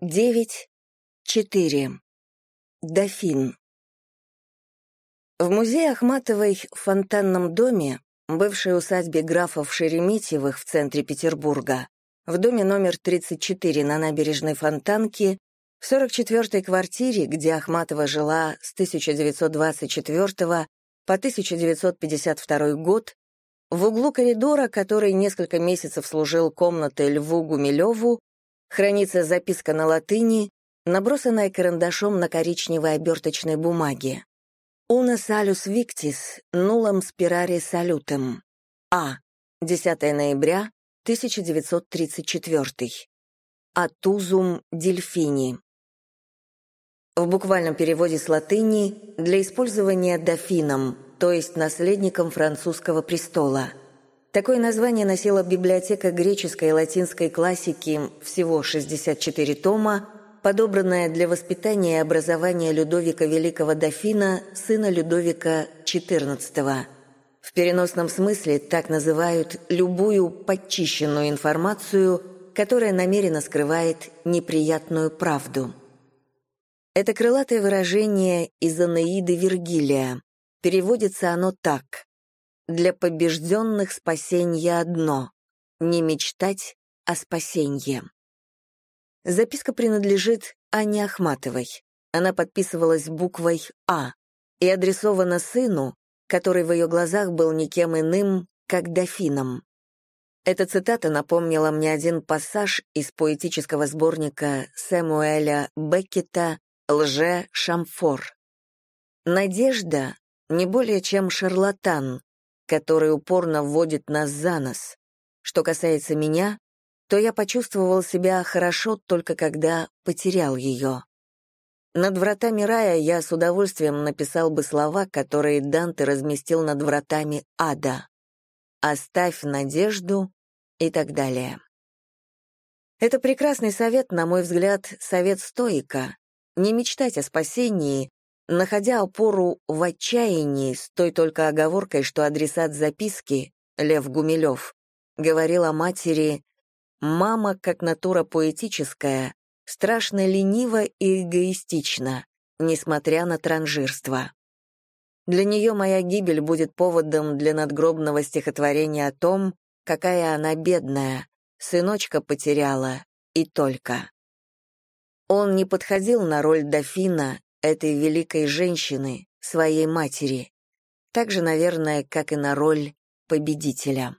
9, 4. Дофин. В музее Ахматовой в фонтанном доме, бывшей усадьбе графов Шереметьевых в центре Петербурга, в доме номер 34 на набережной Фонтанки, в 44-й квартире, где Ахматова жила с 1924 по 1952 год, в углу коридора, который несколько месяцев служил комнатой Льву Гумилеву, Хранится записка на латыни, набросанная карандашом на коричневой оберточной бумаге. «Уна салюс виктис, нулам спирари салютем». А. 10 ноября 1934. Атузум дельфини. В буквальном переводе с латыни «для использования дофином», то есть наследником французского престола – Такое название носила библиотека греческой и латинской классики, всего 64 тома, подобранная для воспитания и образования Людовика Великого Дофина, сына Людовика XIV. В переносном смысле так называют любую подчищенную информацию, которая намеренно скрывает неприятную правду. Это крылатое выражение из Анеиды Вергилия. Переводится оно так – для побежденных спасенье одно — не мечтать о спасенье. Записка принадлежит Анне Ахматовой. Она подписывалась буквой «А» и адресована сыну, который в ее глазах был никем иным, как дофином. Эта цитата напомнила мне один пассаж из поэтического сборника Сэмуэля Беккета «Лже-Шамфор». «Надежда — не более чем шарлатан, который упорно вводит нас за нос. Что касается меня, то я почувствовал себя хорошо только когда потерял ее. Над вратами рая я с удовольствием написал бы слова, которые Данте разместил над вратами ада. «Оставь надежду» и так далее. Это прекрасный совет, на мой взгляд, совет стоика. Не мечтать о спасении, находя опору в отчаянии, с той только оговоркой, что адресат записки, Лев Гумилев, говорил о матери «Мама, как натура поэтическая, страшно ленива и эгоистична, несмотря на транжирство». Для нее моя гибель будет поводом для надгробного стихотворения о том, какая она бедная, сыночка потеряла, и только. Он не подходил на роль дофина этой великой женщины, своей матери, так же, наверное, как и на роль победителя.